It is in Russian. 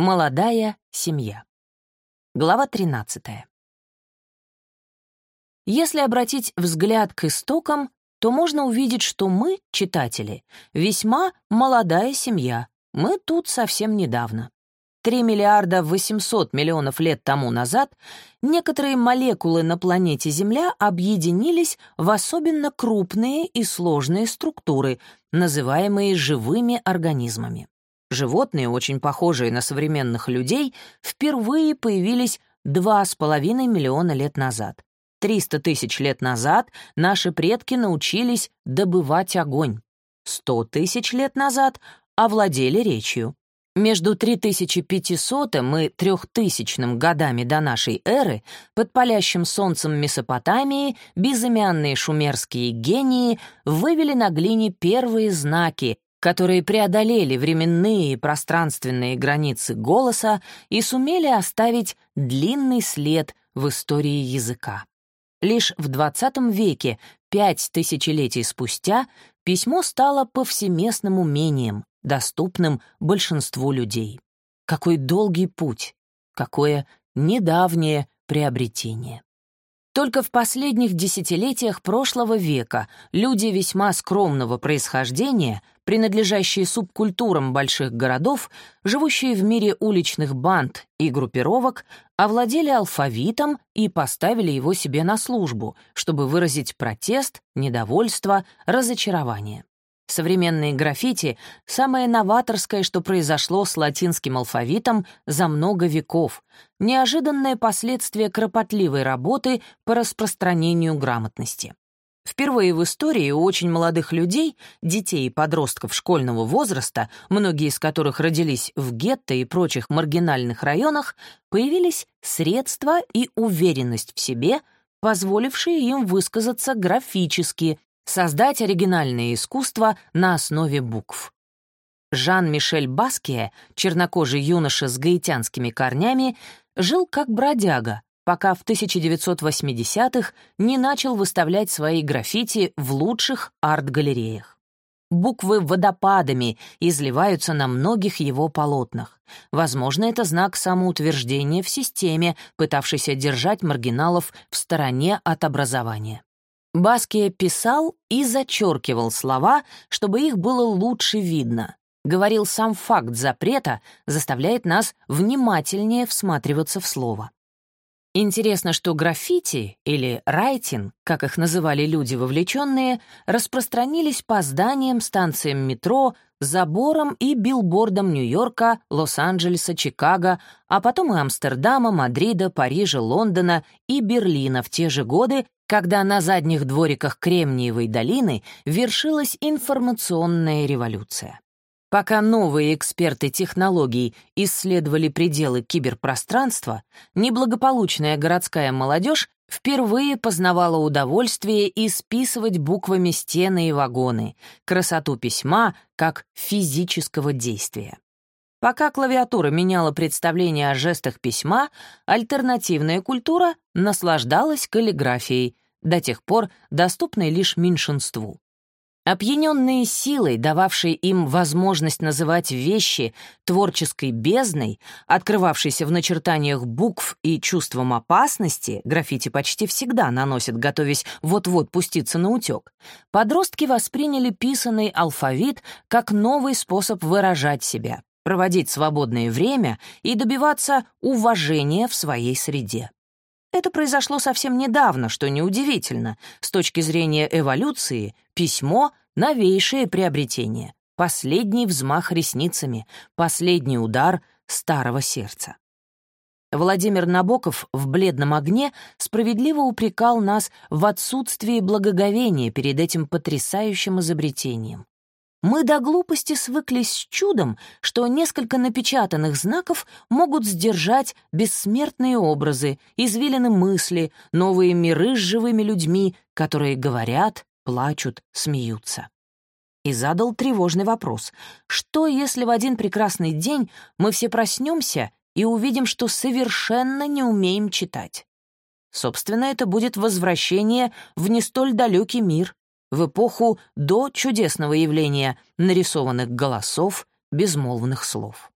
Молодая семья. Глава 13. Если обратить взгляд к истокам, то можно увидеть, что мы, читатели, весьма молодая семья. Мы тут совсем недавно. 3 миллиарда 800 миллионов лет тому назад некоторые молекулы на планете Земля объединились в особенно крупные и сложные структуры, называемые живыми организмами. Животные, очень похожие на современных людей, впервые появились 2,5 миллиона лет назад. 300 тысяч лет назад наши предки научились добывать огонь. 100 тысяч лет назад овладели речью. Между 3500 и 3000 годами до нашей эры под палящим солнцем Месопотамии безымянные шумерские гении вывели на глине первые знаки, которые преодолели временные и пространственные границы голоса и сумели оставить длинный след в истории языка. Лишь в XX веке, пять тысячелетий спустя, письмо стало повсеместным умением, доступным большинству людей. Какой долгий путь, какое недавнее приобретение. Только в последних десятилетиях прошлого века люди весьма скромного происхождения, принадлежащие субкультурам больших городов, живущие в мире уличных банд и группировок, овладели алфавитом и поставили его себе на службу, чтобы выразить протест, недовольство, разочарование. Современные граффити — самое новаторское, что произошло с латинским алфавитом за много веков, неожиданное последствие кропотливой работы по распространению грамотности. Впервые в истории у очень молодых людей, детей и подростков школьного возраста, многие из которых родились в гетто и прочих маргинальных районах, появились средства и уверенность в себе, позволившие им высказаться графически, создать оригинальное искусство на основе букв. Жан-Мишель Баския, чернокожий юноша с гаитянскими корнями, жил как бродяга, пока в 1980-х не начал выставлять свои граффити в лучших арт-галереях. Буквы водопадами изливаются на многих его полотнах. Возможно, это знак самоутверждения в системе, пытавшейся держать маргиналов в стороне от образования. Баския писал и зачеркивал слова, чтобы их было лучше видно. Говорил, сам факт запрета заставляет нас внимательнее всматриваться в слово. Интересно, что граффити или райтинг, как их называли люди вовлеченные, распространились по зданиям, станциям метро, заборам и билбордам Нью-Йорка, Лос-Анджелеса, Чикаго, а потом и Амстердама, Мадрида, Парижа, Лондона и Берлина в те же годы, когда на задних двориках Кремниевой долины вершилась информационная революция. Пока новые эксперты технологий исследовали пределы киберпространства, неблагополучная городская молодежь впервые познавала удовольствие исписывать буквами стены и вагоны, красоту письма как физического действия. Пока клавиатура меняла представление о жестах письма, альтернативная культура наслаждалась каллиграфией, до тех пор доступной лишь меньшинству. Опьяненные силой, дававшей им возможность называть вещи творческой бездной, открывавшейся в начертаниях букв и чувством опасности, граффити почти всегда наносят, готовясь вот-вот пуститься на утек, подростки восприняли писанный алфавит как новый способ выражать себя, проводить свободное время и добиваться уважения в своей среде. Это произошло совсем недавно, что неудивительно. С точки зрения эволюции, письмо — новейшее приобретение, последний взмах ресницами, последний удар старого сердца. Владимир Набоков в «Бледном огне» справедливо упрекал нас в отсутствии благоговения перед этим потрясающим изобретением. Мы до глупости свыклись с чудом, что несколько напечатанных знаков могут сдержать бессмертные образы, извилины мысли, новые миры с живыми людьми, которые говорят, плачут, смеются. И задал тревожный вопрос. Что, если в один прекрасный день мы все проснемся и увидим, что совершенно не умеем читать? Собственно, это будет возвращение в не столь далекий мир, в эпоху до чудесного явления нарисованных голосов, безмолвных слов.